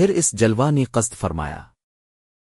پھر اس جلوہ نے قصد فرمایا۔